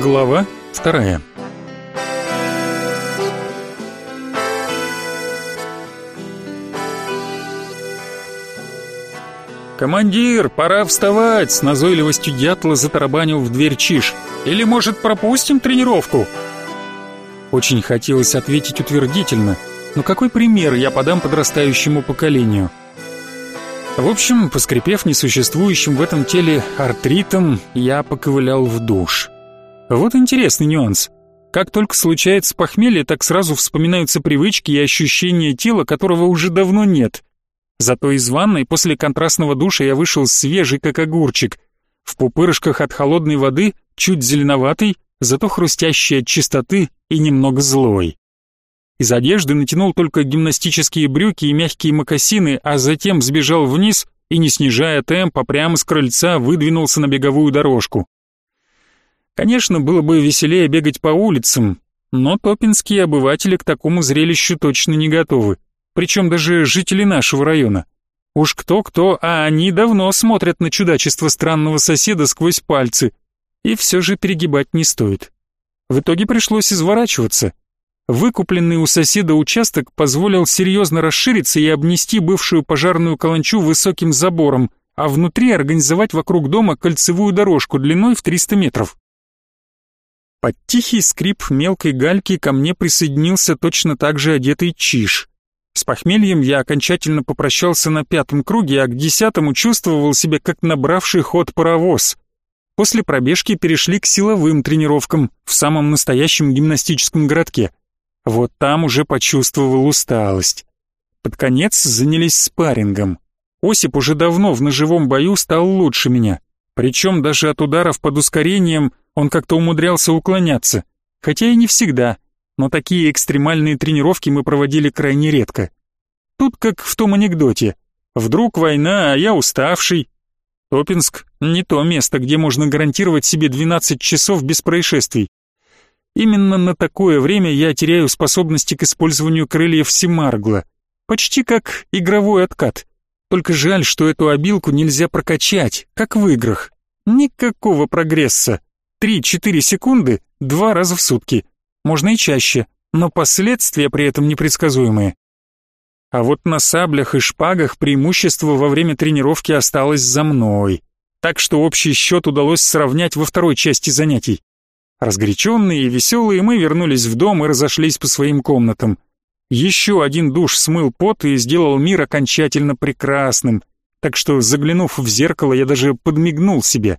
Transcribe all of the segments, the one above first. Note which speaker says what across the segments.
Speaker 1: Глава вторая «Командир, пора вставать!» С назойливостью дятла затарабанил в дверь Чиш. «Или, может, пропустим тренировку?» Очень хотелось ответить утвердительно, но какой пример я подам подрастающему поколению? В общем, поскрипев несуществующим в этом теле артритом, я поковылял в душ. Вот интересный нюанс. Как только случается похмелье, так сразу вспоминаются привычки и ощущения тела, которого уже давно нет. Зато из ванной после контрастного душа я вышел свежий, как огурчик. В пупырышках от холодной воды, чуть зеленоватый, зато хрустящий от чистоты и немного злой. Из одежды натянул только гимнастические брюки и мягкие мокасины, а затем сбежал вниз и, не снижая темпа, прямо с крыльца выдвинулся на беговую дорожку. Конечно, было бы веселее бегать по улицам, но топинские обыватели к такому зрелищу точно не готовы причем даже жители нашего района. Уж кто-кто, а они давно смотрят на чудачество странного соседа сквозь пальцы, и все же перегибать не стоит. В итоге пришлось изворачиваться. Выкупленный у соседа участок позволил серьезно расшириться и обнести бывшую пожарную каланчу высоким забором, а внутри организовать вокруг дома кольцевую дорожку длиной в 300 метров. Под тихий скрип мелкой гальки ко мне присоединился точно так же одетый Чиш. С похмельем я окончательно попрощался на пятом круге, а к десятому чувствовал себя как набравший ход паровоз. После пробежки перешли к силовым тренировкам в самом настоящем гимнастическом городке. Вот там уже почувствовал усталость. Под конец занялись спаррингом. Осип уже давно в ножевом бою стал лучше меня. Причем даже от ударов под ускорением он как-то умудрялся уклоняться. Хотя и не всегда — но такие экстремальные тренировки мы проводили крайне редко. Тут как в том анекдоте. Вдруг война, а я уставший. Топинск — не то место, где можно гарантировать себе 12 часов без происшествий. Именно на такое время я теряю способности к использованию крыльев Семаргла. Почти как игровой откат. Только жаль, что эту обилку нельзя прокачать, как в играх. Никакого прогресса. 3-4 секунды, два раза в сутки можно и чаще, но последствия при этом непредсказуемые. А вот на саблях и шпагах преимущество во время тренировки осталось за мной, так что общий счет удалось сравнять во второй части занятий. Разгоряченные и веселые мы вернулись в дом и разошлись по своим комнатам. Еще один душ смыл пот и сделал мир окончательно прекрасным, так что, заглянув в зеркало, я даже подмигнул себе.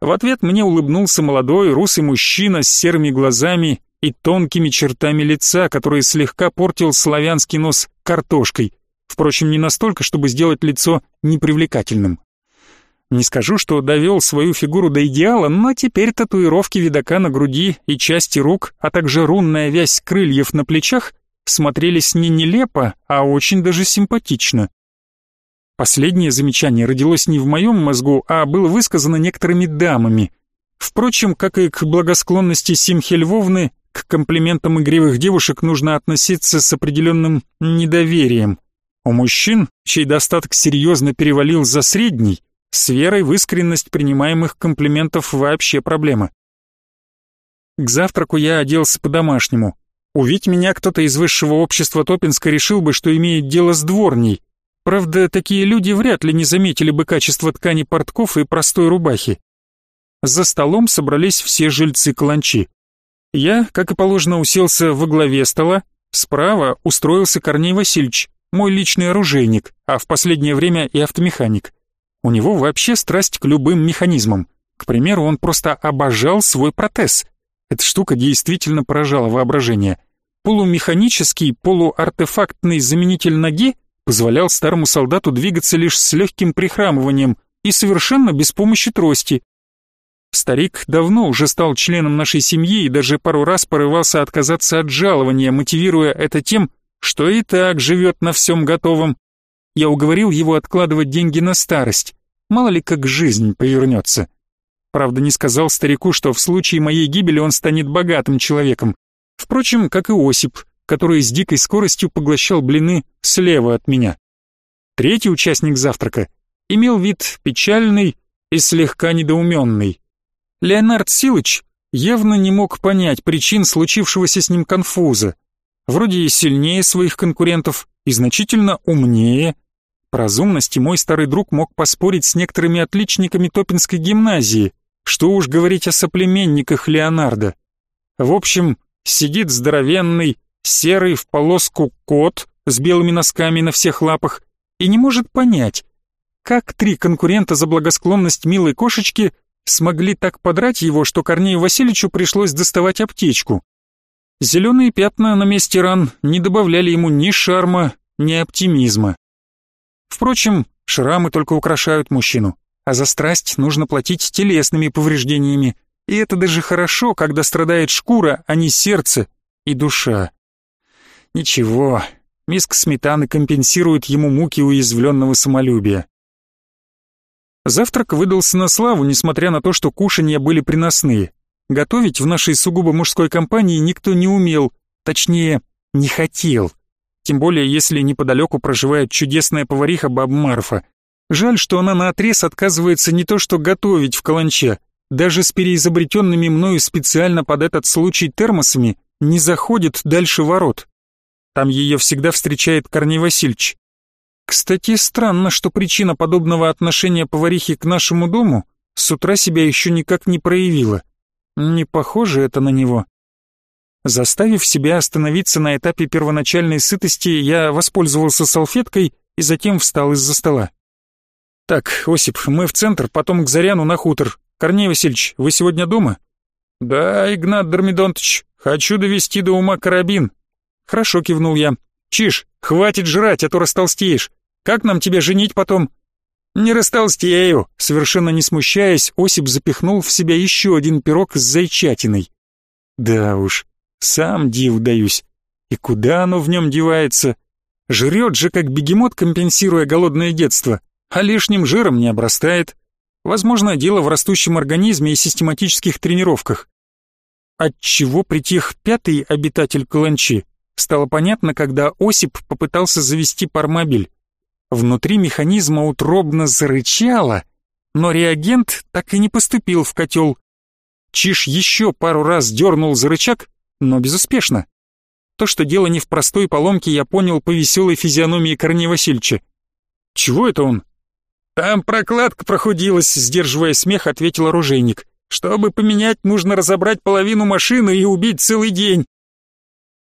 Speaker 1: В ответ мне улыбнулся молодой русый мужчина с серыми глазами и тонкими чертами лица, которые слегка портил славянский нос картошкой, впрочем, не настолько, чтобы сделать лицо непривлекательным. Не скажу, что довел свою фигуру до идеала, но теперь татуировки видака на груди и части рук, а также рунная вязь крыльев на плечах смотрелись не нелепо, а очень даже симпатично. Последнее замечание родилось не в моем мозгу, а было высказано некоторыми дамами. Впрочем, как и к благосклонности Симхи Львовны, к комплиментам игривых девушек нужно относиться с определенным недоверием. У мужчин, чей достаток серьезно перевалил за средний, с верой в искренность принимаемых комплиментов вообще проблема. К завтраку я оделся по-домашнему. Увидь меня кто-то из высшего общества Топинска решил бы, что имеет дело с дворней. Правда, такие люди вряд ли не заметили бы качество ткани портков и простой рубахи. За столом собрались все жильцы каланчи. Я, как и положено, уселся во главе стола, справа устроился Корней Васильевич, мой личный оружейник, а в последнее время и автомеханик. У него вообще страсть к любым механизмам. К примеру, он просто обожал свой протез. Эта штука действительно поражала воображение. Полумеханический, полуартефактный заменитель ноги позволял старому солдату двигаться лишь с легким прихрамыванием и совершенно без помощи трости, Старик давно уже стал членом нашей семьи и даже пару раз порывался отказаться от жалования, мотивируя это тем, что и так живет на всем готовом. Я уговорил его откладывать деньги на старость, мало ли как жизнь повернется. Правда, не сказал старику, что в случае моей гибели он станет богатым человеком. Впрочем, как и Осип, который с дикой скоростью поглощал блины слева от меня. Третий участник завтрака имел вид печальный и слегка недоуменный. Леонард Силыч, явно не мог понять причин случившегося с ним конфуза. Вроде и сильнее своих конкурентов, и значительно умнее. По разумности мой старый друг мог поспорить с некоторыми отличниками Топинской гимназии, что уж говорить о соплеменниках Леонардо. В общем, сидит здоровенный, серый в полоску кот с белыми носками на всех лапах и не может понять, как три конкурента за благосклонность милой кошечки смогли так подрать его, что Корнею Васильевичу пришлось доставать аптечку. Зеленые пятна на месте ран не добавляли ему ни шарма, ни оптимизма. Впрочем, шрамы только украшают мужчину, а за страсть нужно платить телесными повреждениями, и это даже хорошо, когда страдает шкура, а не сердце и душа. Ничего, миска сметаны компенсирует ему муки уязвленного самолюбия. Завтрак выдался на славу, несмотря на то, что кушанья были приносные. Готовить в нашей сугубо мужской компании никто не умел, точнее, не хотел. Тем более, если неподалеку проживает чудесная повариха Баб Марфа. Жаль, что она наотрез отказывается не то что готовить в каланче, даже с переизобретенными мною специально под этот случай термосами не заходит дальше ворот. Там ее всегда встречает Корней Васильевич. Кстати, странно, что причина подобного отношения поварихи к нашему дому с утра себя еще никак не проявила. Не похоже это на него. Заставив себя остановиться на этапе первоначальной сытости, я воспользовался салфеткой и затем встал из-за стола. «Так, Осип, мы в центр, потом к Заряну на хутор. Корней Васильевич, вы сегодня дома?» «Да, Игнат Дормидонтович, хочу довести до ума карабин». «Хорошо», — кивнул я. «Чиж, хватит жрать, а то растолстеешь. Как нам тебя женить потом?» «Не растолстею», — совершенно не смущаясь, Осип запихнул в себя еще один пирог с зайчатиной. «Да уж, сам див даюсь. И куда оно в нем девается? Жрет же, как бегемот, компенсируя голодное детство, а лишним жиром не обрастает. Возможно, дело в растущем организме и систематических тренировках. Отчего притих пятый обитатель Каланчи, стало понятно, когда Осип попытался завести пармобиль. Внутри механизма утробно зарычало, но реагент так и не поступил в котел. Чиж еще пару раз дернул за рычаг, но безуспешно. То, что дело не в простой поломке, я понял по веселой физиономии Корнея Васильевича. «Чего это он?» «Там прокладка прохудилась», — сдерживая смех, ответил оружейник. «Чтобы поменять, нужно разобрать половину машины и убить целый день».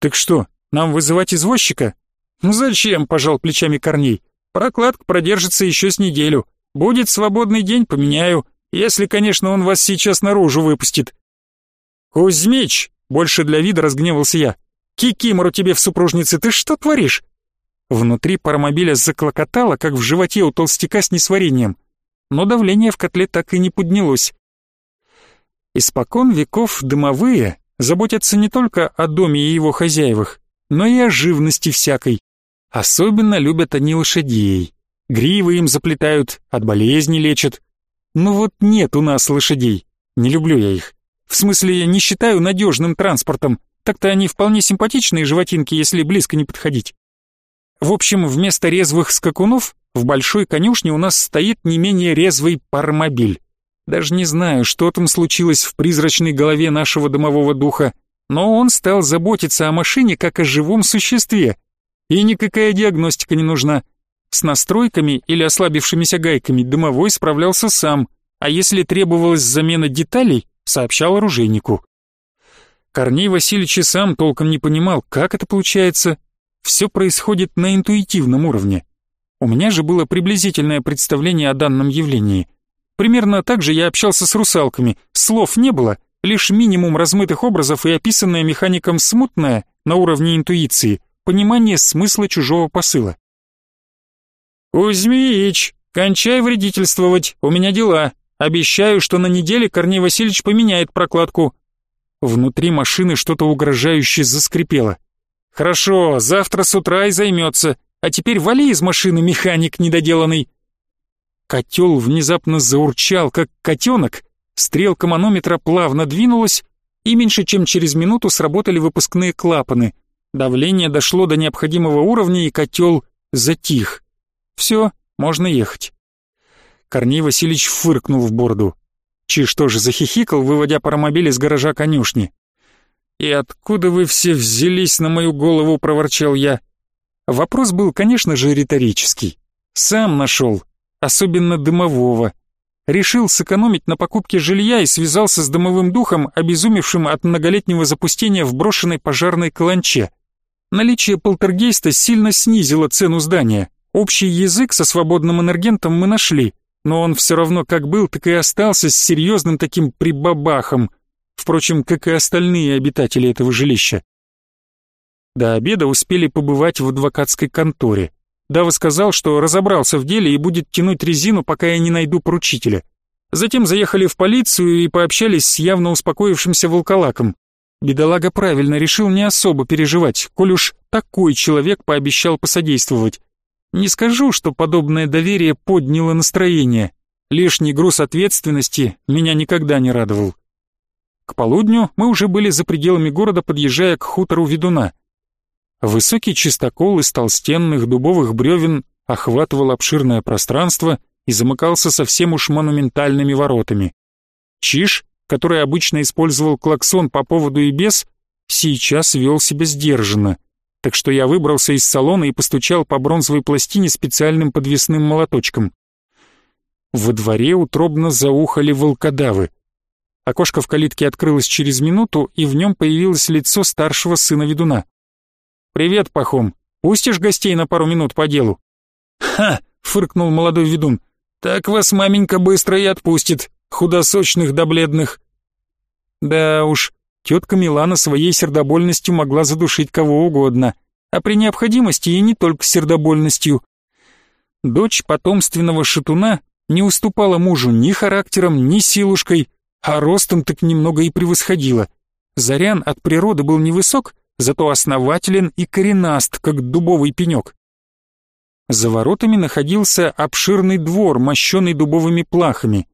Speaker 1: «Так что, нам вызывать извозчика?» «Ну зачем?» — пожал плечами Корней. Прокладка продержится еще с неделю. Будет свободный день, поменяю. Если, конечно, он вас сейчас наружу выпустит. Кузьмич, больше для вида разгневался я. Кикимору тебе в супружнице, ты что творишь? Внутри паромобиля заклокотало, как в животе у толстяка с несварением. Но давление в котле так и не поднялось. Испокон веков дымовые заботятся не только о доме и его хозяевах, но и о живности всякой. Особенно любят они лошадей. Гривы им заплетают, от болезни лечат. Ну вот нет у нас лошадей. Не люблю я их. В смысле, я не считаю надежным транспортом. Так-то они вполне симпатичные животинки, если близко не подходить. В общем, вместо резвых скакунов в большой конюшне у нас стоит не менее резвый пармобиль. Даже не знаю, что там случилось в призрачной голове нашего домового духа, но он стал заботиться о машине как о живом существе, и никакая диагностика не нужна. С настройками или ослабившимися гайками дымовой справлялся сам, а если требовалась замена деталей, сообщал оружейнику. Корней Васильевич и сам толком не понимал, как это получается. Все происходит на интуитивном уровне. У меня же было приблизительное представление о данном явлении. Примерно так же я общался с русалками, слов не было, лишь минимум размытых образов и описанная механиком смутная на уровне интуиции – понимание смысла чужого посыла. «Кузьмич, кончай вредительствовать, у меня дела. Обещаю, что на неделе Корней Васильевич поменяет прокладку». Внутри машины что-то угрожающе заскрипело. «Хорошо, завтра с утра и займется. А теперь вали из машины, механик недоделанный». Котел внезапно заурчал, как котенок, стрелка манометра плавно двинулась, и меньше чем через минуту сработали выпускные клапаны — Давление дошло до необходимого уровня, и котел затих. Все, можно ехать. Корней Васильевич фыркнул в бороду. Чиж тоже захихикал, выводя паромобиль из гаража конюшни. «И откуда вы все взялись на мою голову?» — проворчал я. Вопрос был, конечно же, риторический. Сам нашел, особенно дымового. Решил сэкономить на покупке жилья и связался с дымовым духом, обезумевшим от многолетнего запустения в брошенной пожарной каланче. Наличие полтергейста сильно снизило цену здания. Общий язык со свободным энергентом мы нашли, но он все равно как был, так и остался с серьезным таким прибабахом, впрочем, как и остальные обитатели этого жилища. До обеда успели побывать в адвокатской конторе. Дава сказал, что разобрался в деле и будет тянуть резину, пока я не найду поручителя. Затем заехали в полицию и пообщались с явно успокоившимся волколаком. Бедолага правильно решил не особо переживать, коль уж такой человек пообещал посодействовать. Не скажу, что подобное доверие подняло настроение. Лишний груз ответственности меня никогда не радовал. К полудню мы уже были за пределами города, подъезжая к хутору ведуна. Высокий чистокол из толстенных дубовых бревен охватывал обширное пространство и замыкался совсем уж монументальными воротами. Чиж, который обычно использовал клаксон по поводу и без, сейчас вел себя сдержанно — так что я выбрался из салона и постучал по бронзовой пластине специальным подвесным молоточком. Во дворе утробно заухали волкодавы. Окошко в калитке открылось через минуту, и в нем появилось лицо старшего сына ведуна. «Привет, Пахом. Пустишь гостей на пару минут по делу?» «Ха!» — фыркнул молодой ведун. «Так вас маменька быстро и отпустит, худосочных да бледных». «Да уж, Тетка Милана своей сердобольностью могла задушить кого угодно, а при необходимости и не только сердобольностью. Дочь потомственного шатуна не уступала мужу ни характером, ни силушкой, а ростом так немного и превосходила. Зарян от природы был невысок, зато основателен и коренаст, как дубовый пенек. За воротами находился обширный двор, мощенный дубовыми плахами.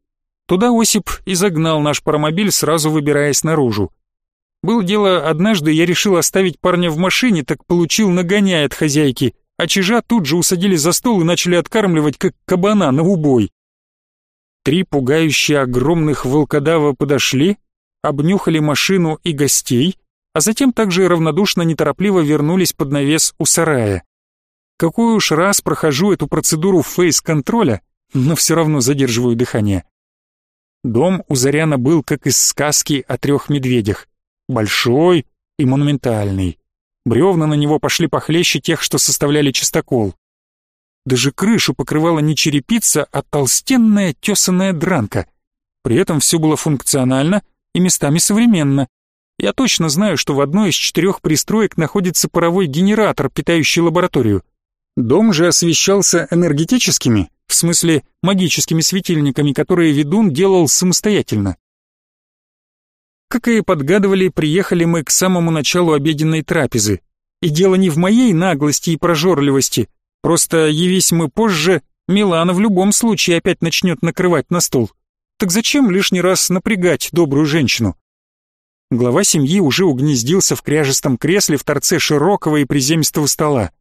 Speaker 1: Туда Осип и загнал наш паромобиль, сразу выбираясь наружу. Был дело, однажды я решил оставить парня в машине, так получил нагоняй от хозяйки, а чижа тут же усадили за стол и начали откармливать, как кабана на убой. Три пугающие огромных волкодава подошли, обнюхали машину и гостей, а затем также равнодушно неторопливо вернулись под навес у сарая. Какой уж раз прохожу эту процедуру фейс-контроля, но все равно задерживаю дыхание. Дом у Заряна был как из сказки о трех медведях большой и монументальный. Бревна на него пошли похлеще тех, что составляли чистокол. Даже крышу покрывала не черепица, а толстенная тесаная дранка. При этом все было функционально и местами современно. Я точно знаю, что в одной из четырех пристроек находится паровой генератор, питающий лабораторию. Дом же освещался энергетическими, в смысле магическими светильниками, которые ведун делал самостоятельно. Как и подгадывали, приехали мы к самому началу обеденной трапезы. И дело не в моей наглости и прожорливости. Просто явись мы позже, Милана в любом случае опять начнет накрывать на стол. Так зачем лишний раз напрягать добрую женщину? Глава семьи уже угнездился в кряжестом кресле в торце широкого и приземистого стола.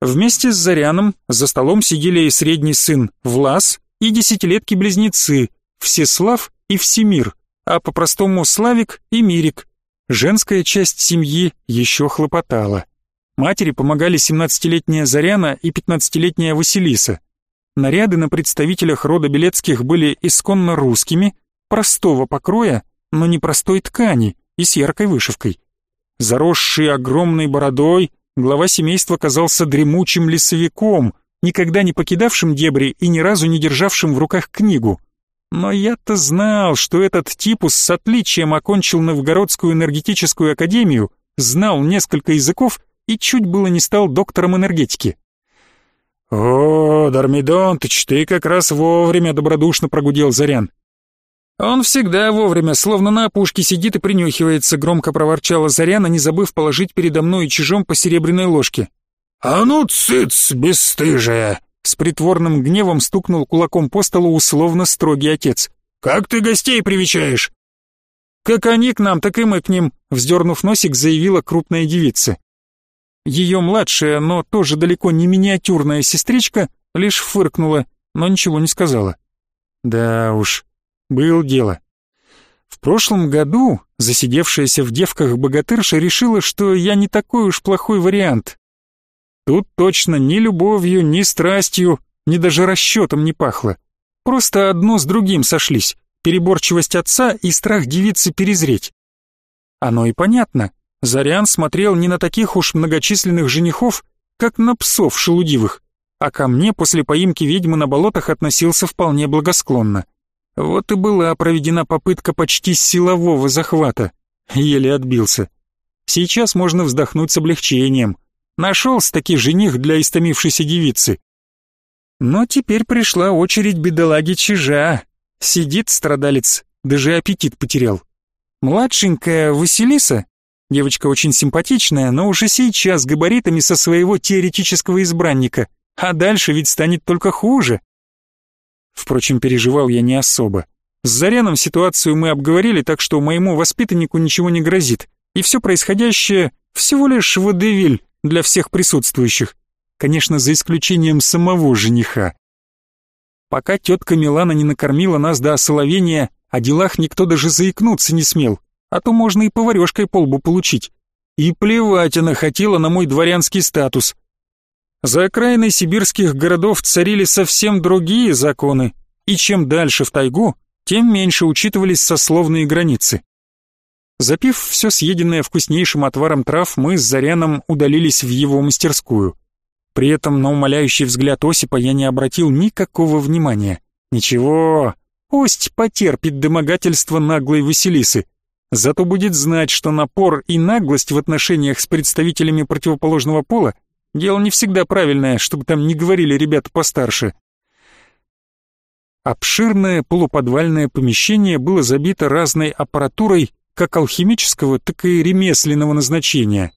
Speaker 1: Вместе с Заряном за столом сидели и средний сын Влас и десятилетки-близнецы Всеслав и Всемир а по-простому Славик и Мирик. Женская часть семьи еще хлопотала. Матери помогали 17-летняя Заряна и 15-летняя Василиса. Наряды на представителях рода Белецких были исконно русскими, простого покроя, но не простой ткани и с яркой вышивкой. Заросший огромной бородой, глава семейства казался дремучим лесовиком, никогда не покидавшим дебри и ни разу не державшим в руках книгу. Но я-то знал, что этот типус с отличием окончил Новгородскую энергетическую академию, знал несколько языков и чуть было не стал доктором энергетики. «О, Дармидонтыч, ты как раз вовремя добродушно прогудел Зарян». «Он всегда вовремя, словно на опушке сидит и принюхивается», громко проворчала Заряна, не забыв положить передо мной и чижом по серебряной ложке. «А ну, цыц, бесстыжая!» С притворным гневом стукнул кулаком по столу условно строгий отец. «Как ты гостей привечаешь?» «Как они к нам, так и мы к ним», — вздернув носик, заявила крупная девица. Ее младшая, но тоже далеко не миниатюрная сестричка лишь фыркнула, но ничего не сказала. Да уж, был дело. В прошлом году засидевшаяся в девках богатырша решила, что я не такой уж плохой вариант. Тут точно ни любовью, ни страстью, ни даже расчетом не пахло. Просто одно с другим сошлись, переборчивость отца и страх девицы перезреть. Оно и понятно. Зарян смотрел не на таких уж многочисленных женихов, как на псов шелудивых, а ко мне после поимки ведьмы на болотах относился вполне благосклонно. Вот и была проведена попытка почти силового захвата. Еле отбился. Сейчас можно вздохнуть с облегчением. Нашелся-таки жених для истомившейся девицы. Но теперь пришла очередь бедолаги Чижа. Сидит страдалец, даже аппетит потерял. Младшенькая Василиса, девочка очень симпатичная, но уже сейчас габаритами со своего теоретического избранника, а дальше ведь станет только хуже. Впрочем, переживал я не особо. С Заряном ситуацию мы обговорили, так что моему воспитаннику ничего не грозит, и все происходящее всего лишь водевиль для всех присутствующих, конечно, за исключением самого жениха. Пока тетка Милана не накормила нас до осоловения, о делах никто даже заикнуться не смел, а то можно и поварешкой полбу получить. И плевать она хотела на мой дворянский статус. За окраиной сибирских городов царили совсем другие законы, и чем дальше в тайгу, тем меньше учитывались сословные границы. Запив все съеденное вкуснейшим отваром трав, мы с Заряном удалились в его мастерскую. При этом на умоляющий взгляд Осипа я не обратил никакого внимания. Ничего, Пусть потерпит домогательство наглой Василисы. Зато будет знать, что напор и наглость в отношениях с представителями противоположного пола дело не всегда правильное, чтобы там не говорили ребята постарше. Обширное полуподвальное помещение было забито разной аппаратурой как алхимического, так и ремесленного назначения.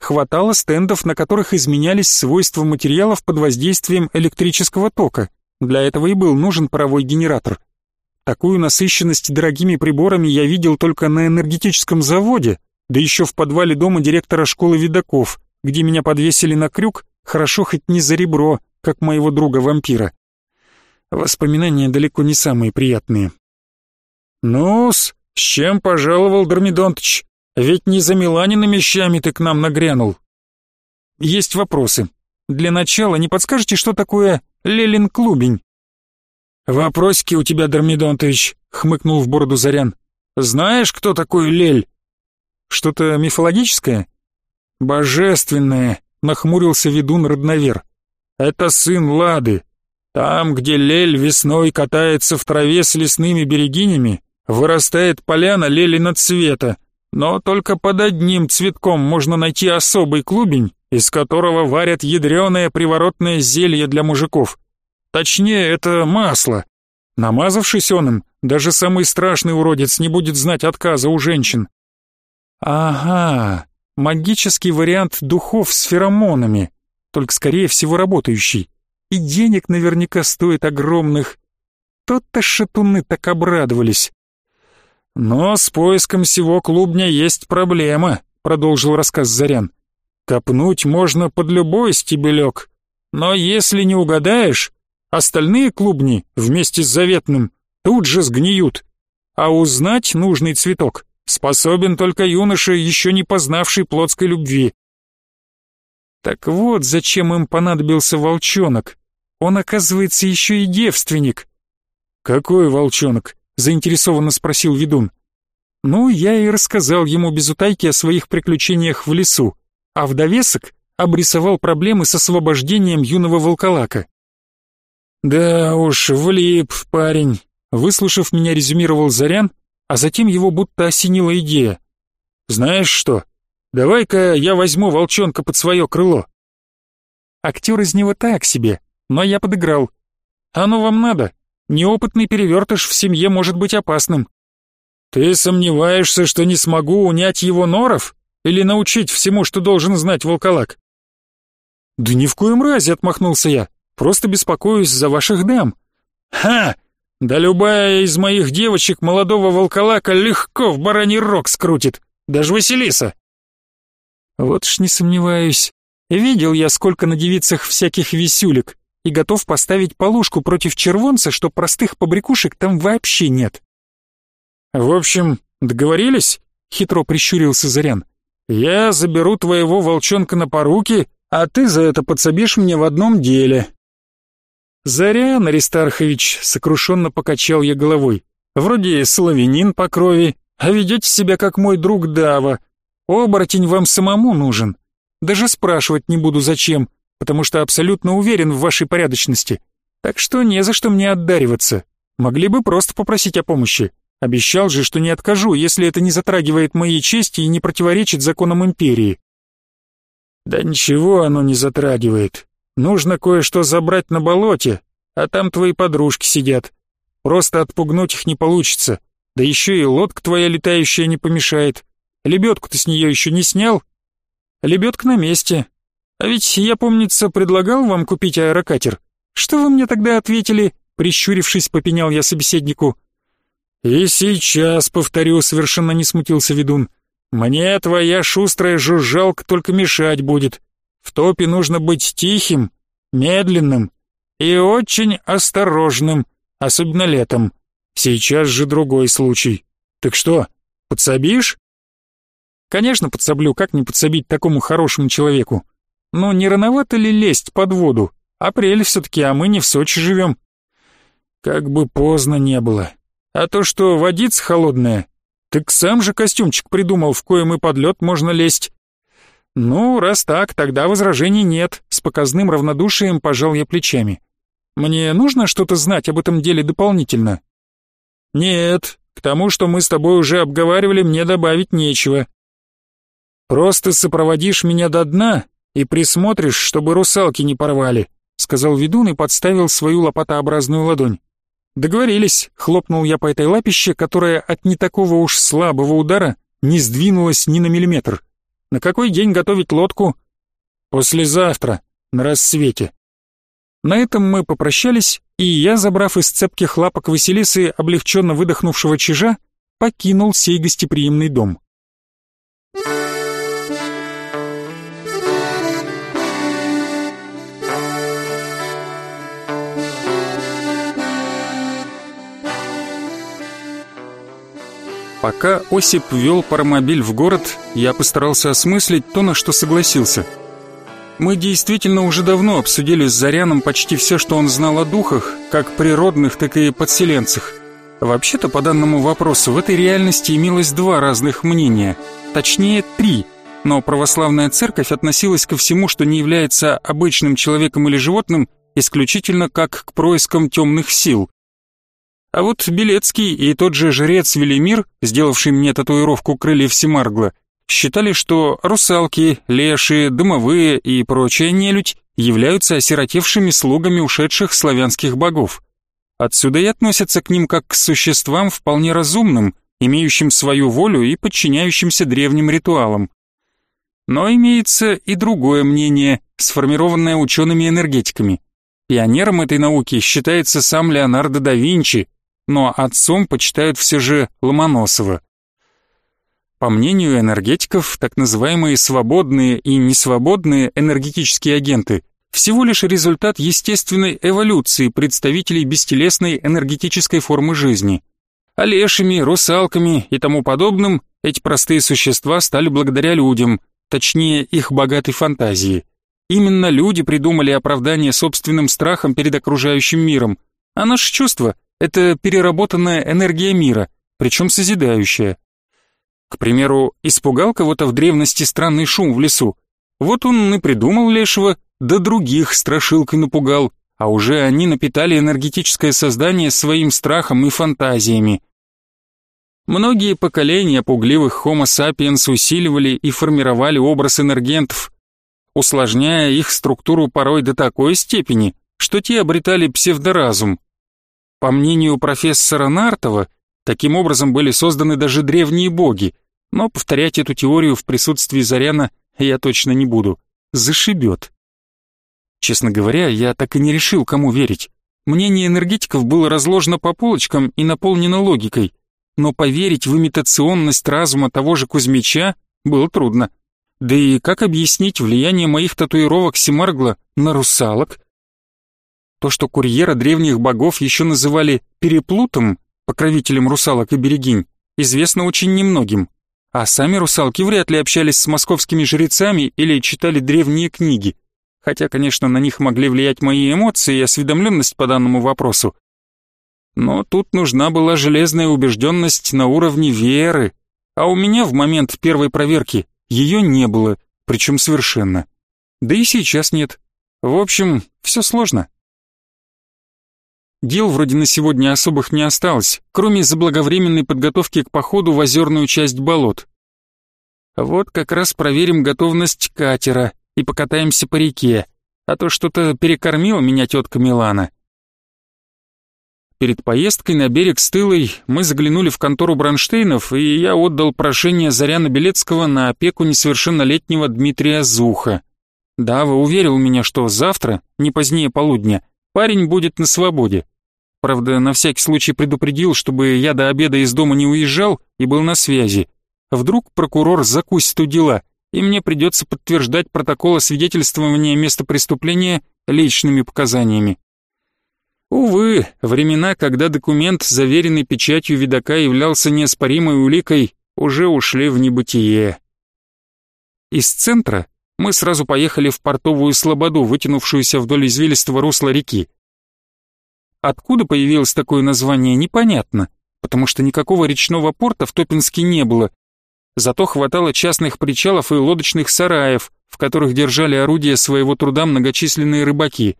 Speaker 1: Хватало стендов, на которых изменялись свойства материалов под воздействием электрического тока. Для этого и был нужен паровой генератор. Такую насыщенность дорогими приборами я видел только на энергетическом заводе, да еще в подвале дома директора школы видаков, где меня подвесили на крюк, хорошо хоть не за ребро, как моего друга-вампира. Воспоминания далеко не самые приятные. «Ну-с, с чем пожаловал, Дормидонтыч? Ведь не за Миланинами щами ты к нам нагрянул». «Есть вопросы. Для начала не подскажете, что такое Лелин-клубень?» «Вопросики у тебя, Дормидонтович», — хмыкнул в бороду Зарян. «Знаешь, кто такой Лель?» «Что-то мифологическое?» «Божественное», — нахмурился ведун Родновер. «Это сын Лады. Там, где Лель весной катается в траве с лесными берегинями, вырастает поляна лелина цвета, но только под одним цветком можно найти особый клубень, из которого варят ядреное приворотное зелье для мужиков. Точнее, это масло. Намазавшись он им, даже самый страшный уродец не будет знать отказа у женщин. Ага, магический вариант духов с феромонами, только скорее всего работающий. И денег наверняка стоит огромных. Тот-то шатуны так обрадовались. Но с поиском всего клубня есть проблема, продолжил рассказ Зарян. Копнуть можно под любой стебелек, но если не угадаешь, Остальные клубни вместе с заветным тут же сгниют. А узнать нужный цветок способен только юноша, еще не познавший плотской любви. Так вот, зачем им понадобился волчонок. Он, оказывается, еще и девственник. «Какой волчонок?» — заинтересованно спросил ведун. Ну, я и рассказал ему без утайки о своих приключениях в лесу, а в довесок обрисовал проблемы с освобождением юного волколака. «Да уж, влип парень», — выслушав меня, резюмировал Зарян, а затем его будто осенила идея. «Знаешь что, давай-ка я возьму волчонка под свое крыло». Актер из него так себе, но я подыграл. Оно вам надо. Неопытный перевертыш в семье может быть опасным. Ты сомневаешься, что не смогу унять его норов? Или научить всему, что должен знать волколак? Да ни в коем разе, отмахнулся я. Просто беспокоюсь за ваших дам». «Ха! Да любая из моих девочек молодого волколака легко в бараний рог скрутит, даже Василиса». Вот ж не сомневаюсь. Видел я, сколько на девицах всяких висюлек, и готов поставить полушку против червонца, что простых побрякушек там вообще нет. В общем, договорились? Хитро прищурился Зарян. Я заберу твоего волчонка на поруки, а ты за это подсобишь мне в одном деле. Зарян Аристархович, сокрушенно покачал я головой. Вроде славянин по крови, а ведете себя как мой друг Дава. Оборотень вам самому нужен. Даже спрашивать не буду зачем, потому что абсолютно уверен в вашей порядочности. Так что не за что мне отдариваться. Могли бы просто попросить о помощи. Обещал же, что не откажу, если это не затрагивает моей чести и не противоречит законам империи. Да ничего оно не затрагивает. Нужно кое-что забрать на болоте, а там твои подружки сидят. Просто отпугнуть их не получится. Да еще и лодка твоя летающая не помешает. Лебедку ты с нее еще не снял? Лебедка на месте. А ведь я, помнится, предлагал вам купить аэрокатер. Что вы мне тогда ответили? Прищурившись, попенял я собеседнику. И сейчас, повторю, совершенно не смутился ведун. Мне твоя шустрая жужжалка только мешать будет. В топе нужно быть тихим, медленным и очень осторожным, особенно летом. Сейчас же другой случай. Так что, подсобишь? Конечно, подсоблю, как не подсобить такому хорошему человеку. Но не рановато ли лезть под воду? Апрель все-таки, а мы не в Сочи живем. Как бы поздно не было. А то, что водица холодная, так сам же костюмчик придумал, в коем и под лед можно лезть. Ну, раз так, тогда возражений нет. С показным равнодушием пожал я плечами. Мне нужно что-то знать об этом деле дополнительно? Нет, к тому, что мы с тобой уже обговаривали, мне добавить нечего. Просто сопроводишь меня до дна и присмотришь, чтобы русалки не порвали, сказал ведун и подставил свою лопатообразную ладонь. Договорились, хлопнул я по этой лапище, которая от не такого уж слабого удара не сдвинулась ни на миллиметр. На какой день готовить лодку? Послезавтра, на рассвете. На этом мы попрощались, и я, забрав из цепких лапок Василисы облегченно выдохнувшего чижа, покинул сей гостеприимный дом. Пока Осип вел паромобиль в город, я постарался осмыслить то, на что согласился — мы действительно уже давно обсудили с Заряном почти все, что он знал о духах, как природных, так и подселенцах. Вообще-то, по данному вопросу, в этой реальности имелось два разных мнения, точнее три, но православная церковь относилась ко всему, что не является обычным человеком или животным, исключительно как к проискам темных сил. А вот Белецкий и тот же жрец Велимир, сделавший мне татуировку крыльев Семаргла, считали, что русалки, леши, дымовые и прочая нелюдь являются осиротевшими слугами ушедших славянских богов. Отсюда и относятся к ним как к существам вполне разумным, имеющим свою волю и подчиняющимся древним ритуалам. Но имеется и другое мнение, сформированное учеными-энергетиками. Пионером этой науки считается сам Леонардо да Винчи, но отцом почитают все же Ломоносова. По мнению энергетиков, так называемые свободные и несвободные энергетические агенты всего лишь результат естественной эволюции представителей бестелесной энергетической формы жизни. Олешами, русалками и тому подобным эти простые существа стали благодаря людям, точнее их богатой фантазии. Именно люди придумали оправдание собственным страхом перед окружающим миром, а наше чувство — это переработанная энергия мира, причем созидающая. К примеру, испугал кого-то в древности странный шум в лесу. Вот он и придумал лешего, да других страшилкой напугал, а уже они напитали энергетическое создание своим страхом и фантазиями. Многие поколения пугливых Homo sapiens усиливали и формировали образ энергентов, усложняя их структуру порой до такой степени, что те обретали псевдоразум. По мнению профессора Нартова, таким образом были созданы даже древние боги, но повторять эту теорию в присутствии Заряна я точно не буду. Зашибет. Честно говоря, я так и не решил, кому верить. Мнение энергетиков было разложено по полочкам и наполнено логикой, но поверить в имитационность разума того же Кузьмича было трудно. Да и как объяснить влияние моих татуировок Семаргла на русалок? То, что курьера древних богов еще называли переплутом, покровителем русалок и берегинь, известно очень немногим, а сами русалки вряд ли общались с московскими жрецами или читали древние книги, хотя, конечно, на них могли влиять мои эмоции и осведомленность по данному вопросу. Но тут нужна была железная убежденность на уровне веры, а у меня в момент первой проверки ее не было, причем совершенно. Да и сейчас нет. В общем, все сложно. Дел вроде на сегодня особых не осталось, кроме заблаговременной подготовки к походу в озерную часть болот. Вот как раз проверим готовность катера и покатаемся по реке, а то что-то перекормила меня тетка Милана. Перед поездкой на берег с Тылой мы заглянули в контору Бронштейнов, и я отдал прошение Заряна Белецкого на опеку несовершеннолетнего Дмитрия Зуха. Дава уверил меня, что завтра, не позднее полудня, парень будет на свободе. Правда, на всякий случай предупредил, чтобы я до обеда из дома не уезжал и был на связи. Вдруг прокурор закусит у дела, и мне придется подтверждать протокол освидетельствования места преступления личными показаниями. Увы, времена, когда документ, заверенный печатью видака, являлся неоспоримой уликой, уже ушли в небытие. Из центра мы сразу поехали в портовую слободу, вытянувшуюся вдоль извилистого русла реки. Откуда появилось такое название, непонятно, потому что никакого речного порта в Топинске не было. Зато хватало частных причалов и лодочных сараев, в которых держали орудия своего труда многочисленные рыбаки.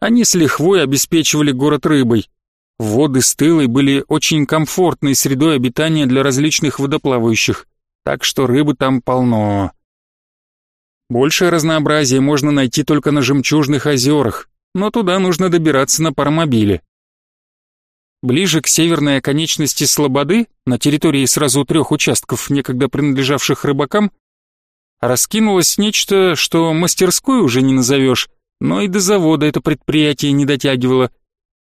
Speaker 1: Они с лихвой обеспечивали город рыбой. Воды стылой были очень комфортной средой обитания для различных водоплавающих, так что рыбы там полно. Большее разнообразие можно найти только на жемчужных озерах, но туда нужно добираться на паромобиле. Ближе к северной оконечности Слободы, на территории сразу трех участков, некогда принадлежавших рыбакам, раскинулось нечто, что мастерской уже не назовешь, но и до завода это предприятие не дотягивало.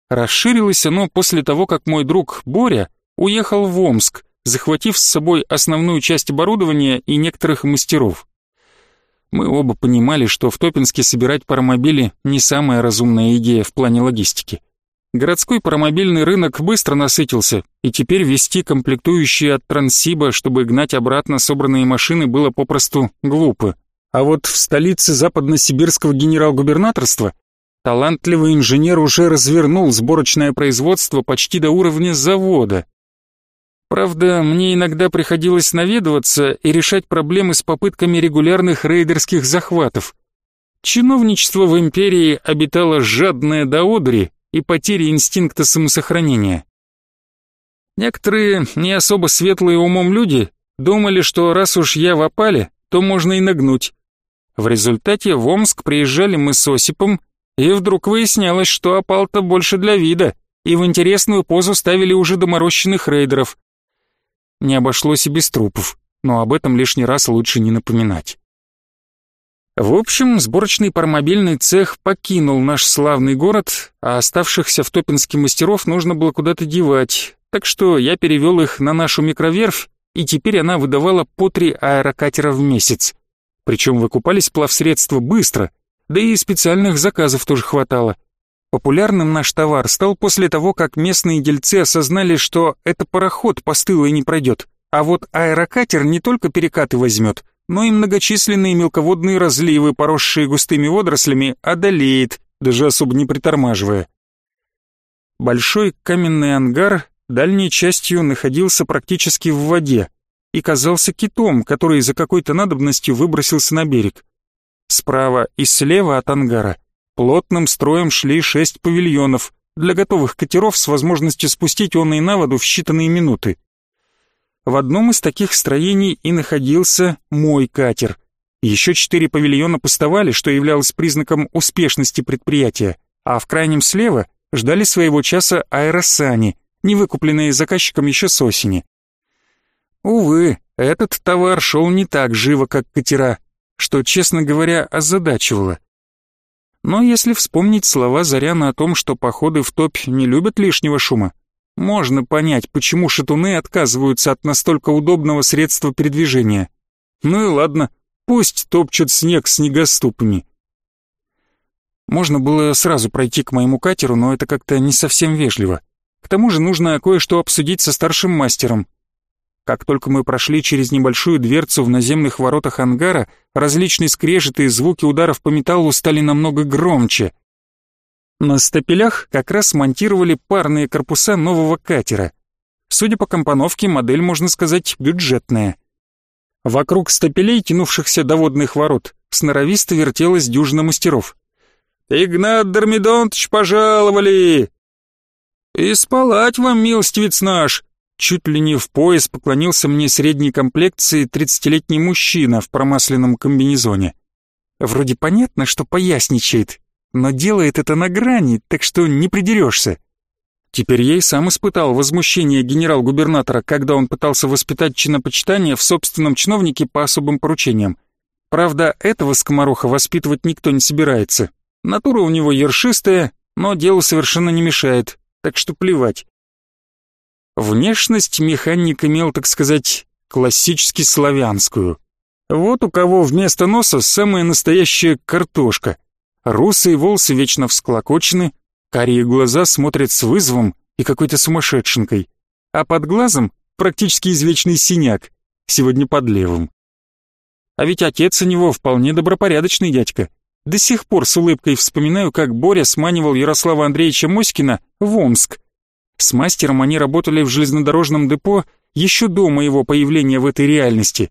Speaker 1: Расширилось оно после того, как мой друг Боря уехал в Омск, захватив с собой основную часть оборудования и некоторых мастеров. Мы оба понимали, что в Топинске собирать паромобили не самая разумная идея в плане логистики. Городской паромобильный рынок быстро насытился, и теперь вести комплектующие от Транссиба, чтобы гнать обратно собранные машины, было попросту глупо. А вот в столице западно-сибирского генерал-губернаторства талантливый инженер уже развернул сборочное производство почти до уровня завода. Правда, мне иногда приходилось наведываться и решать проблемы с попытками регулярных рейдерских захватов. Чиновничество в империи обитало жадное до одри и потери инстинкта самосохранения. Некоторые не особо светлые умом люди думали, что раз уж я в опале, то можно и нагнуть. В результате в Омск приезжали мы с Осипом, и вдруг выяснялось, что опал-то больше для вида, и в интересную позу ставили уже доморощенных рейдеров, не обошлось и без трупов, но об этом лишний раз лучше не напоминать. В общем, сборочный паромобильный цех покинул наш славный город, а оставшихся в Топинске мастеров нужно было куда-то девать, так что я перевел их на нашу микроверфь, и теперь она выдавала по три аэрокатера в месяц. Причем выкупались плавсредства быстро, да и специальных заказов тоже хватало. Популярным наш товар стал после того, как местные дельцы осознали, что это пароход постылый не пройдет, а вот аэрокатер не только перекаты возьмет, но и многочисленные мелководные разливы, поросшие густыми водорослями, одолеет, даже особо не притормаживая. Большой каменный ангар дальней частью находился практически в воде и казался китом, который за какой-то надобностью выбросился на берег. Справа и слева от ангара Плотным строем шли шесть павильонов для готовых катеров с возможностью спустить он и на воду в считанные минуты. В одном из таких строений и находился мой катер. Еще четыре павильона пустовали, что являлось признаком успешности предприятия, а в крайнем слева ждали своего часа аэросани, не выкупленные заказчиком еще с осени. Увы, этот товар шел не так живо, как катера, что, честно говоря, озадачивало. Но если вспомнить слова Заряна о том, что походы в топь не любят лишнего шума, можно понять, почему шатуны отказываются от настолько удобного средства передвижения. Ну и ладно, пусть топчут снег снегоступами. Можно было сразу пройти к моему катеру, но это как-то не совсем вежливо. К тому же нужно кое-что обсудить со старшим мастером, Как только мы прошли через небольшую дверцу в наземных воротах ангара, различные скрежеты и звуки ударов по металлу стали намного громче. На стапелях как раз монтировали парные корпуса нового катера. Судя по компоновке, модель, можно сказать, бюджетная. Вокруг стапелей, тянувшихся до водных ворот, сноровисто вертелась дюжина мастеров. «Игнат Дормидонтович пожаловали!» «И спалать вам, милостивец наш!» Чуть ли не в пояс поклонился мне средней комплекции тридцатилетний мужчина в промасленном комбинезоне. Вроде понятно, что поясничает, но делает это на грани, так что не придерешься. Теперь я и сам испытал возмущение генерал-губернатора, когда он пытался воспитать чинопочитание в собственном чиновнике по особым поручениям. Правда, этого скомороха воспитывать никто не собирается. Натура у него ершистая, но делу совершенно не мешает, так что плевать. Внешность механик имел, так сказать, классически славянскую. Вот у кого вместо носа самая настоящая картошка. Русые волосы вечно всклокочены, карие глаза смотрят с вызовом и какой-то сумасшедшенкой, а под глазом практически извечный синяк, сегодня под левым. А ведь отец у него вполне добропорядочный дядька. До сих пор с улыбкой вспоминаю, как Боря сманивал Ярослава Андреевича Моськина в Омск, с мастером они работали в железнодорожном депо еще до моего появления в этой реальности.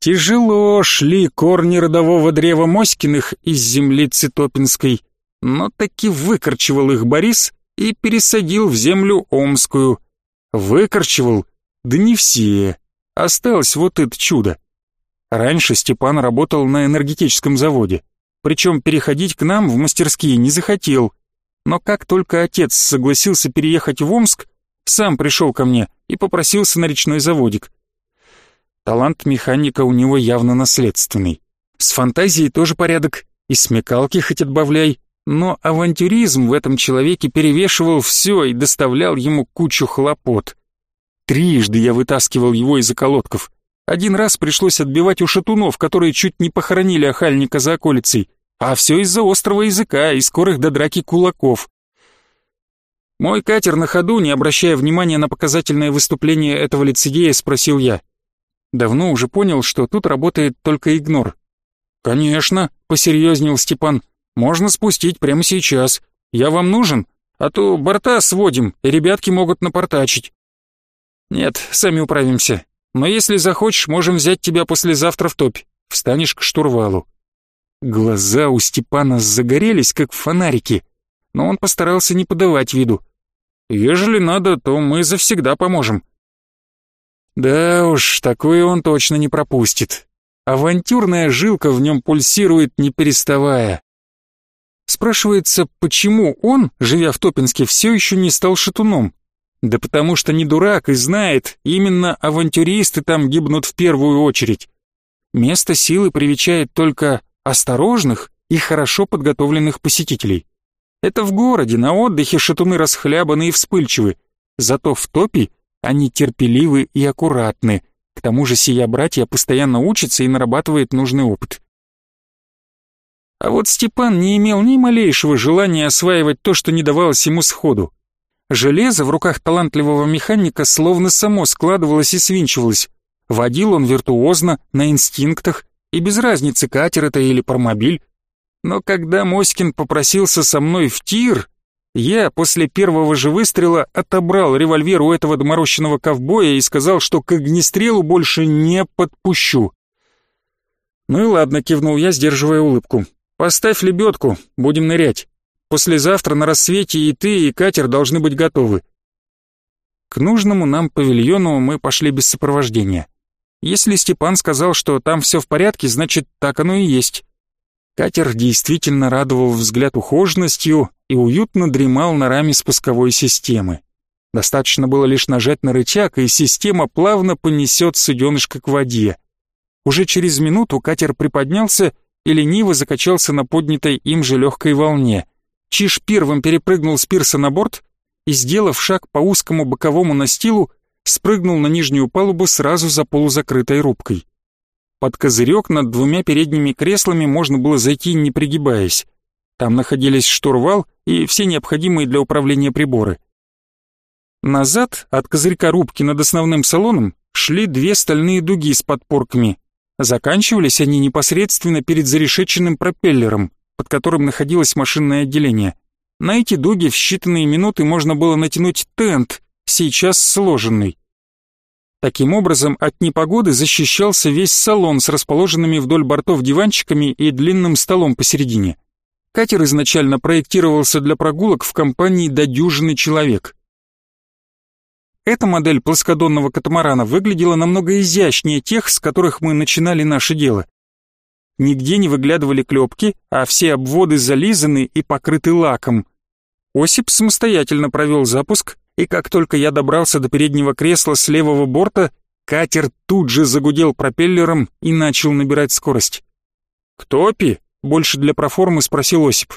Speaker 1: Тяжело шли корни родового древа Моськиных из земли Цитопинской, но таки выкорчевал их Борис и пересадил в землю Омскую. Выкорчевал, да не все. Осталось вот это чудо. Раньше Степан работал на энергетическом заводе, причем переходить к нам в мастерские не захотел, но как только отец согласился переехать в Омск, сам пришел ко мне и попросился на речной заводик. Талант механика у него явно наследственный. С фантазией тоже порядок, и смекалки хоть отбавляй, но авантюризм в этом человеке перевешивал все и доставлял ему кучу хлопот. Трижды я вытаскивал его из околотков. Один раз пришлось отбивать у шатунов, которые чуть не похоронили охальника за околицей, а все из-за острого языка и скорых до драки кулаков. Мой катер на ходу, не обращая внимания на показательное выступление этого лицедея, спросил я. Давно уже понял, что тут работает только игнор. «Конечно», — посерьезнел Степан, — «можно спустить прямо сейчас. Я вам нужен? А то борта сводим, и ребятки могут напортачить». «Нет, сами управимся. Но если захочешь, можем взять тебя послезавтра в топь. Встанешь к штурвалу. Глаза у Степана загорелись, как фонарики, но он постарался не подавать виду. «Ежели надо, то мы завсегда поможем». Да уж, такое он точно не пропустит. Авантюрная жилка в нем пульсирует, не переставая. Спрашивается, почему он, живя в Топинске, все еще не стал шатуном? Да потому что не дурак и знает, именно авантюристы там гибнут в первую очередь. Место силы привечает только осторожных и хорошо подготовленных посетителей. Это в городе, на отдыхе шатуны расхлябаны и вспыльчивы, зато в топе они терпеливы и аккуратны, к тому же сия братья постоянно учатся и нарабатывает нужный опыт. А вот Степан не имел ни малейшего желания осваивать то, что не давалось ему сходу. Железо в руках талантливого механика словно само складывалось и свинчивалось. Водил он виртуозно, на инстинктах, и без разницы, катер это или пармобиль. Но когда Моськин попросился со мной в тир, я после первого же выстрела отобрал револьвер у этого доморощенного ковбоя и сказал, что к огнестрелу больше не подпущу. «Ну и ладно», — кивнул я, сдерживая улыбку. «Поставь лебедку, будем нырять. Послезавтра на рассвете и ты, и катер должны быть готовы». К нужному нам павильону мы пошли без сопровождения. Если Степан сказал, что там все в порядке, значит, так оно и есть. Катер действительно радовал взгляд ухоженностью и уютно дремал на раме спусковой системы. Достаточно было лишь нажать на рычаг, и система плавно понесет суденышко к воде. Уже через минуту катер приподнялся и лениво закачался на поднятой им же легкой волне. Чиж первым перепрыгнул с пирса на борт и, сделав шаг по узкому боковому настилу, спрыгнул на нижнюю палубу сразу за полузакрытой рубкой. Под козырек над двумя передними креслами можно было зайти, не пригибаясь. Там находились штурвал и все необходимые для управления приборы. Назад, от козырька рубки над основным салоном, шли две стальные дуги с подпорками. Заканчивались они непосредственно перед зарешеченным пропеллером, под которым находилось машинное отделение. На эти дуги в считанные минуты можно было натянуть тент, сейчас сложенный. Таким образом, от непогоды защищался весь салон с расположенными вдоль бортов диванчиками и длинным столом посередине. Катер изначально проектировался для прогулок в компании до дюжины человек. Эта модель плоскодонного катамарана выглядела намного изящнее тех, с которых мы начинали наше дело. Нигде не выглядывали клепки, а все обводы зализаны и покрыты лаком. Осип самостоятельно провел запуск, и как только я добрался до переднего кресла с левого борта, катер тут же загудел пропеллером и начал набирать скорость. «Кто пи?» — больше для проформы спросил Осип.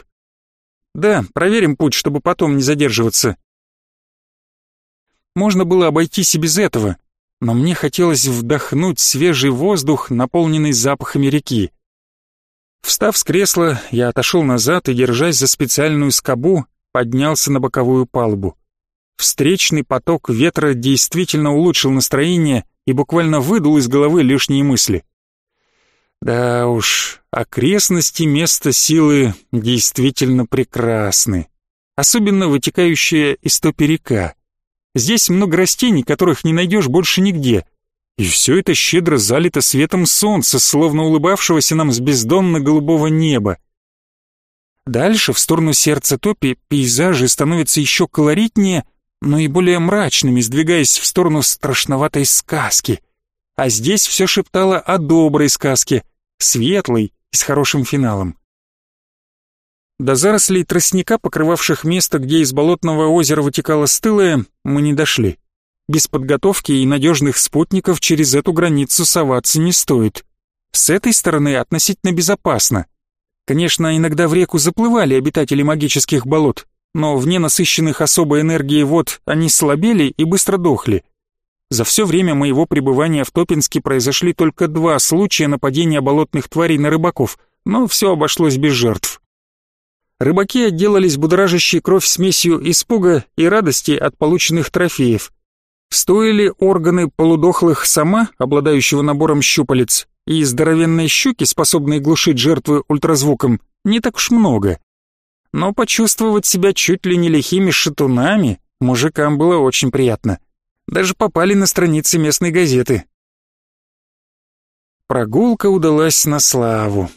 Speaker 1: «Да, проверим путь, чтобы потом не задерживаться». Можно было обойтись и без этого, но мне хотелось вдохнуть свежий воздух, наполненный запахами реки. Встав с кресла, я отошел назад и, держась за специальную скобу, поднялся на боковую палубу. Встречный поток ветра действительно улучшил настроение и буквально выдул из головы лишние мысли. Да уж, окрестности места силы действительно прекрасны. Особенно вытекающая из топи река. Здесь много растений, которых не найдешь больше нигде. И все это щедро залито светом солнца, словно улыбавшегося нам с бездонно-голубого неба. Дальше, в сторону сердца топи, пейзажи становятся еще колоритнее, но и более мрачными, сдвигаясь в сторону страшноватой сказки. А здесь все шептало о доброй сказке, светлой и с хорошим финалом. До зарослей тростника, покрывавших место, где из болотного озера вытекало стылое, мы не дошли. Без подготовки и надежных спутников через эту границу соваться не стоит. С этой стороны относительно безопасно. Конечно, иногда в реку заплывали обитатели магических болот, но в ненасыщенных особой энергией вод они слабели и быстро дохли. За все время моего пребывания в Топинске произошли только два случая нападения болотных тварей на рыбаков, но все обошлось без жертв. Рыбаки отделались будоражащей кровь смесью испуга и радости от полученных трофеев. Стоили органы полудохлых сама, обладающего набором щупалец, и здоровенной щуки, способной глушить жертвы ультразвуком, не так уж много но почувствовать себя чуть ли не лихими шатунами мужикам было очень приятно. Даже попали на страницы местной газеты. Прогулка удалась на славу.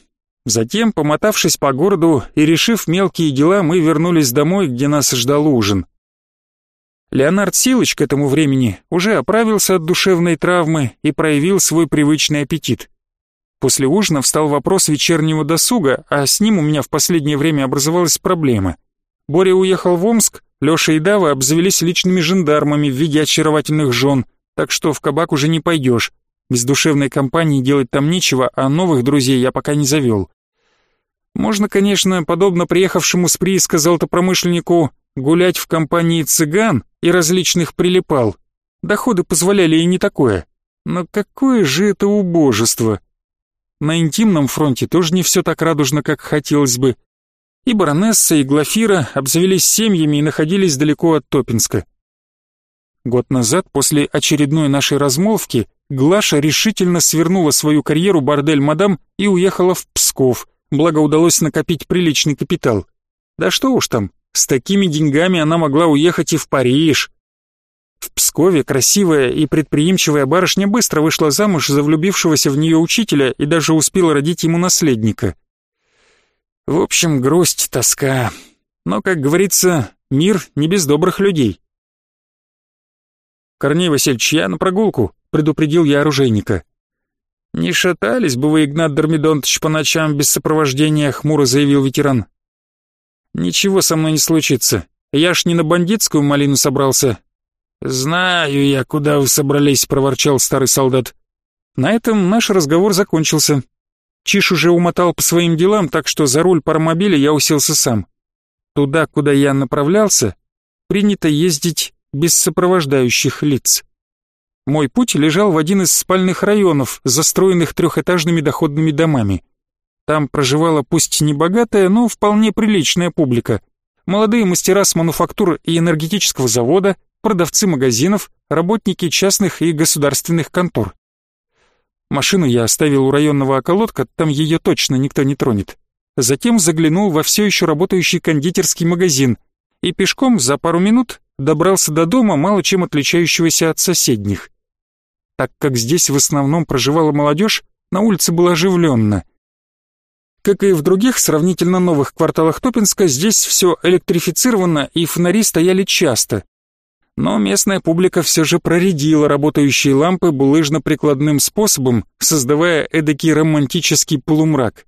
Speaker 1: Затем, помотавшись по городу и решив мелкие дела, мы вернулись домой, где нас ждал ужин. Леонард Силыч к этому времени уже оправился от душевной травмы и проявил свой привычный аппетит. После ужина встал вопрос вечернего досуга, а с ним у меня в последнее время образовалась проблема. Боря уехал в Омск, Лёша и Дава обзавелись личными жандармами в виде очаровательных жен, так что в кабак уже не пойдешь. Без душевной компании делать там нечего, а новых друзей я пока не завел. Можно, конечно, подобно приехавшему с прииска золотопромышленнику, гулять в компании цыган и различных прилипал. Доходы позволяли и не такое. Но какое же это убожество! На интимном фронте тоже не все так радужно, как хотелось бы. И баронесса, и Глафира обзавелись семьями и находились далеко от Топинска. Год назад, после очередной нашей размолвки, Глаша решительно свернула свою карьеру бордель-мадам и уехала в Псков, благо удалось накопить приличный капитал. Да что уж там, с такими деньгами она могла уехать и в Париж, в Пскове красивая и предприимчивая барышня быстро вышла замуж за влюбившегося в нее учителя и даже успела родить ему наследника. В общем, грусть, тоска. Но, как говорится, мир не без добрых людей. «Корней Васильевич, я на прогулку», — предупредил я оружейника. «Не шатались бы вы, Игнат Дормидонтович, по ночам без сопровождения», — хмуро заявил ветеран. «Ничего со мной не случится. Я ж не на бандитскую малину собрался, «Знаю я, куда вы собрались», — проворчал старый солдат. На этом наш разговор закончился. Чиш уже умотал по своим делам, так что за руль паромобиля я уселся сам. Туда, куда я направлялся, принято ездить без сопровождающих лиц. Мой путь лежал в один из спальных районов, застроенных трехэтажными доходными домами. Там проживала пусть не богатая, но вполне приличная публика. Молодые мастера с мануфактур и энергетического завода — продавцы магазинов, работники частных и государственных контор. Машину я оставил у районного околотка, там ее точно никто не тронет. Затем заглянул во все еще работающий кондитерский магазин и пешком за пару минут добрался до дома, мало чем отличающегося от соседних. Так как здесь в основном проживала молодежь, на улице было оживленно. Как и в других сравнительно новых кварталах Топинска, здесь все электрифицировано и фонари стояли часто. Но местная публика все же проредила работающие лампы булыжно-прикладным способом, создавая эдакий романтический полумрак.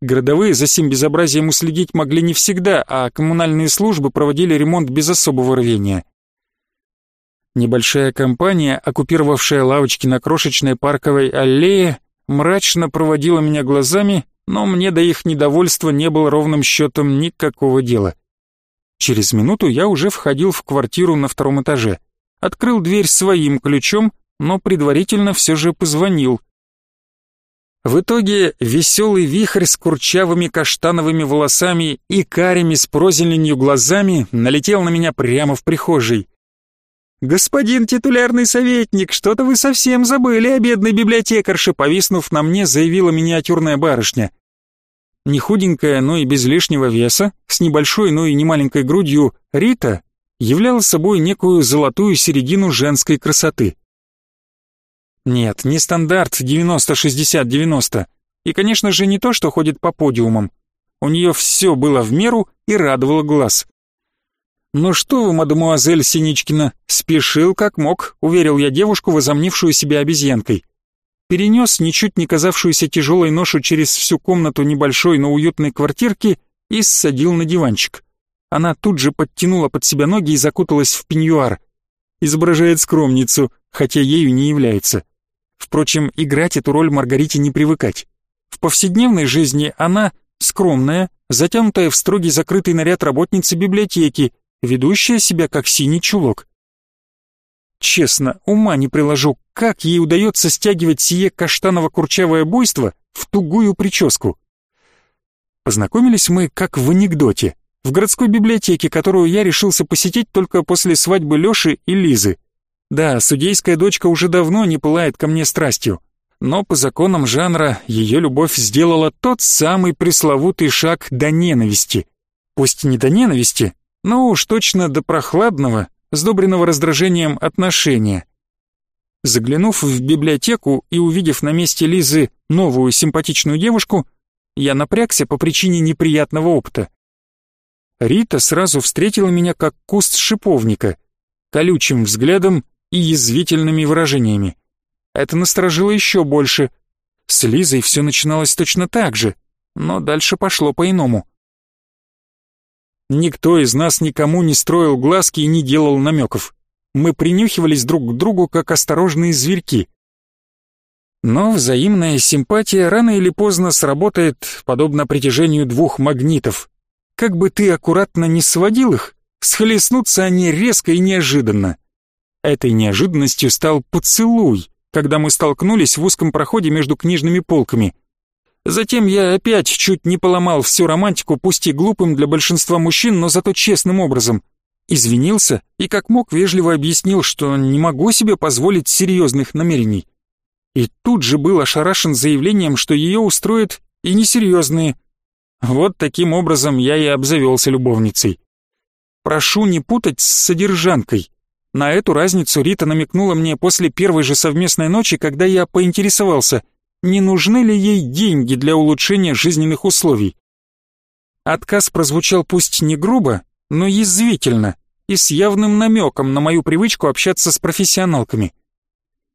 Speaker 1: Городовые за сим безобразием уследить могли не всегда, а коммунальные службы проводили ремонт без особого рвения. Небольшая компания, оккупировавшая лавочки на крошечной парковой аллее, мрачно проводила меня глазами, но мне до их недовольства не было ровным счетом никакого дела. Через минуту я уже входил в квартиру на втором этаже. Открыл дверь своим ключом, но предварительно все же позвонил. В итоге веселый вихрь с курчавыми каштановыми волосами и карими с прозеленью глазами налетел на меня прямо в прихожей. «Господин титулярный советник, что-то вы совсем забыли о бедной библиотекарше», повиснув на мне, заявила миниатюрная барышня. Не худенькая, но и без лишнего веса, с небольшой, но и не маленькой грудью, Рита являла собой некую золотую середину женской красоты. Нет, не стандарт 90-60-90. И, конечно же, не то, что ходит по подиумам. У нее все было в меру и радовало глаз. «Ну что вы, мадемуазель Синичкина, спешил как мог», — уверил я девушку, возомнившую себя обезьянкой. Перенес ничуть не казавшуюся тяжелой ношу через всю комнату небольшой, но уютной квартирки и ссадил на диванчик. Она тут же подтянула под себя ноги и закуталась в пеньюар. Изображает скромницу, хотя ею не является. Впрочем, играть эту роль Маргарите не привыкать. В повседневной жизни она скромная, затянутая в строгий закрытый наряд работницы библиотеки, ведущая себя как синий чулок. Честно, ума не приложу, как ей удается стягивать сие каштаново-курчавое буйство в тугую прическу. Познакомились мы, как в анекдоте, в городской библиотеке, которую я решился посетить только после свадьбы Лёши и Лизы. Да, судейская дочка уже давно не пылает ко мне страстью, но по законам жанра ее любовь сделала тот самый пресловутый шаг до ненависти. Пусть не до ненависти, но уж точно до прохладного, сдобренного раздражением отношения. Заглянув в библиотеку и увидев на месте Лизы новую симпатичную девушку, я напрягся по причине неприятного опыта. Рита сразу встретила меня как куст шиповника, колючим взглядом и язвительными выражениями. Это насторожило еще больше. С Лизой все начиналось точно так же, но дальше пошло по-иному. Никто из нас никому не строил глазки и не делал намеков. Мы принюхивались друг к другу, как осторожные зверьки. Но взаимная симпатия рано или поздно сработает, подобно притяжению двух магнитов. Как бы ты аккуратно не сводил их, схлестнутся они резко и неожиданно. Этой неожиданностью стал поцелуй, когда мы столкнулись в узком проходе между книжными полками — Затем я опять чуть не поломал всю романтику, пусть и глупым для большинства мужчин, но зато честным образом. Извинился и как мог вежливо объяснил, что не могу себе позволить серьезных намерений. И тут же был ошарашен заявлением, что ее устроят и несерьезные. Вот таким образом я и обзавелся любовницей. Прошу не путать с содержанкой. На эту разницу Рита намекнула мне после первой же совместной ночи, когда я поинтересовался — не нужны ли ей деньги для улучшения жизненных условий. Отказ прозвучал пусть не грубо, но язвительно и с явным намеком на мою привычку общаться с профессионалками.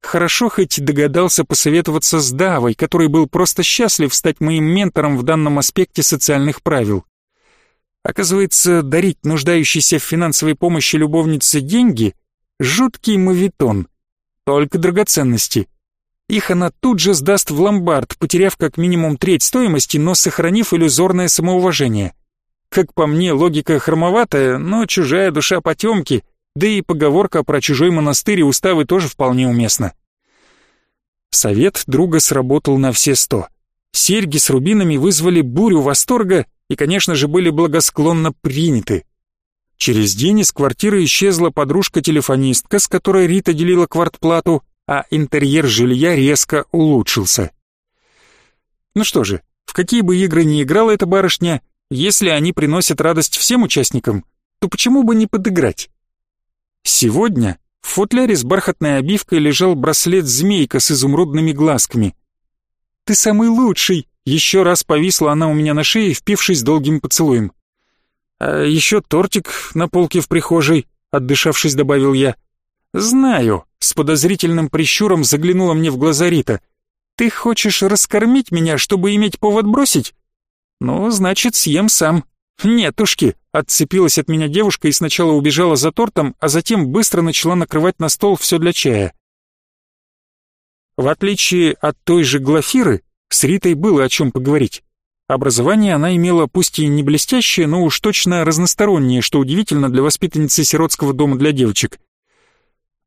Speaker 1: Хорошо хоть догадался посоветоваться с Давой, который был просто счастлив стать моим ментором в данном аспекте социальных правил. Оказывается, дарить нуждающейся в финансовой помощи любовнице деньги — жуткий мавитон. Только драгоценности. Их она тут же сдаст в ломбард, потеряв как минимум треть стоимости, но сохранив иллюзорное самоуважение. Как по мне, логика хромоватая, но чужая душа потемки, да и поговорка про чужой монастырь и уставы тоже вполне уместна. Совет друга сработал на все сто. Серьги с рубинами вызвали бурю восторга и, конечно же, были благосклонно приняты. Через день из квартиры исчезла подружка-телефонистка, с которой Рита делила квартплату, а интерьер жилья резко улучшился. Ну что же, в какие бы игры ни играла эта барышня, если они приносят радость всем участникам, то почему бы не подыграть? Сегодня в футляре с бархатной обивкой лежал браслет-змейка с изумрудными глазками. «Ты самый лучший!» — еще раз повисла она у меня на шее, впившись долгим поцелуем. «А еще тортик на полке в прихожей», — отдышавшись, добавил я. «Знаю», — с подозрительным прищуром заглянула мне в глаза Рита. «Ты хочешь раскормить меня, чтобы иметь повод бросить?» «Ну, значит, съем сам». «Нет, ушки», — отцепилась от меня девушка и сначала убежала за тортом, а затем быстро начала накрывать на стол все для чая. В отличие от той же Глафиры, с Ритой было о чем поговорить. Образование она имела пусть и не блестящее, но уж точно разностороннее, что удивительно для воспитанницы сиротского дома для девочек.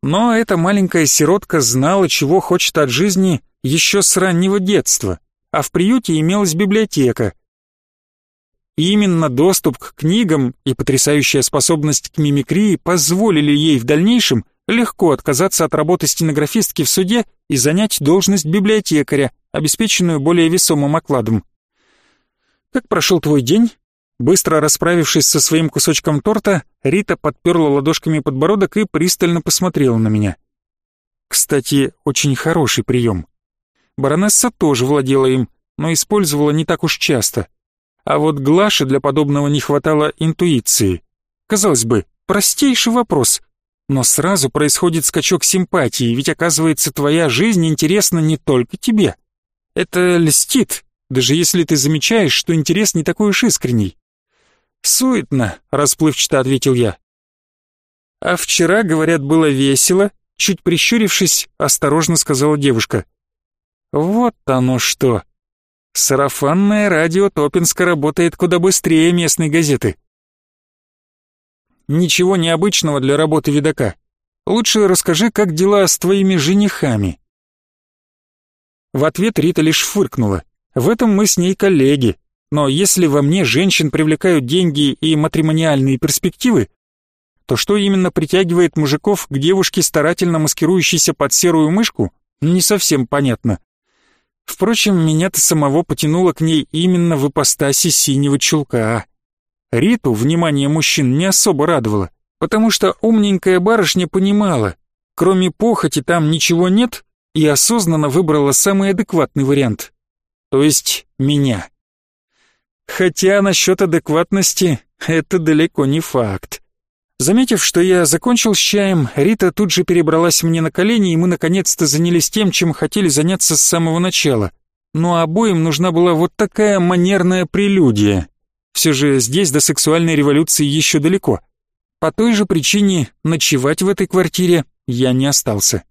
Speaker 1: Но эта маленькая сиротка знала, чего хочет от жизни еще с раннего детства, а в приюте имелась библиотека. И именно доступ к книгам и потрясающая способность к мимикрии позволили ей в дальнейшем легко отказаться от работы стенографистки в суде и занять должность библиотекаря, обеспеченную более весомым окладом. «Как прошел твой день?» Быстро расправившись со своим кусочком торта, Рита подперла ладошками подбородок и пристально посмотрела на меня. Кстати, очень хороший прием. Баронесса тоже владела им, но использовала не так уж часто. А вот Глаше для подобного не хватало интуиции. Казалось бы, простейший вопрос, но сразу происходит скачок симпатии, ведь оказывается твоя жизнь интересна не только тебе. Это льстит, даже если ты замечаешь, что интерес не такой уж искренний. «Суетно», — расплывчато ответил я. «А вчера, говорят, было весело», — чуть прищурившись, осторожно сказала девушка. «Вот оно что! Сарафанное радио Топинска работает куда быстрее местной газеты». «Ничего необычного для работы видака. Лучше расскажи, как дела с твоими женихами». В ответ Рита лишь фыркнула. В этом мы с ней коллеги, но если во мне женщин привлекают деньги и матримониальные перспективы, то что именно притягивает мужиков к девушке, старательно маскирующейся под серую мышку, не совсем понятно. Впрочем, меня-то самого потянуло к ней именно в ипостаси синего чулка. Риту внимание мужчин не особо радовало, потому что умненькая барышня понимала, кроме похоти там ничего нет, и осознанно выбрала самый адекватный вариант то есть меня. Хотя насчет адекватности это далеко не факт. Заметив, что я закончил с чаем, Рита тут же перебралась мне на колени, и мы наконец-то занялись тем, чем хотели заняться с самого начала. Но обоим нужна была вот такая манерная прелюдия. Все же здесь до сексуальной революции еще далеко. По той же причине ночевать в этой квартире я не остался.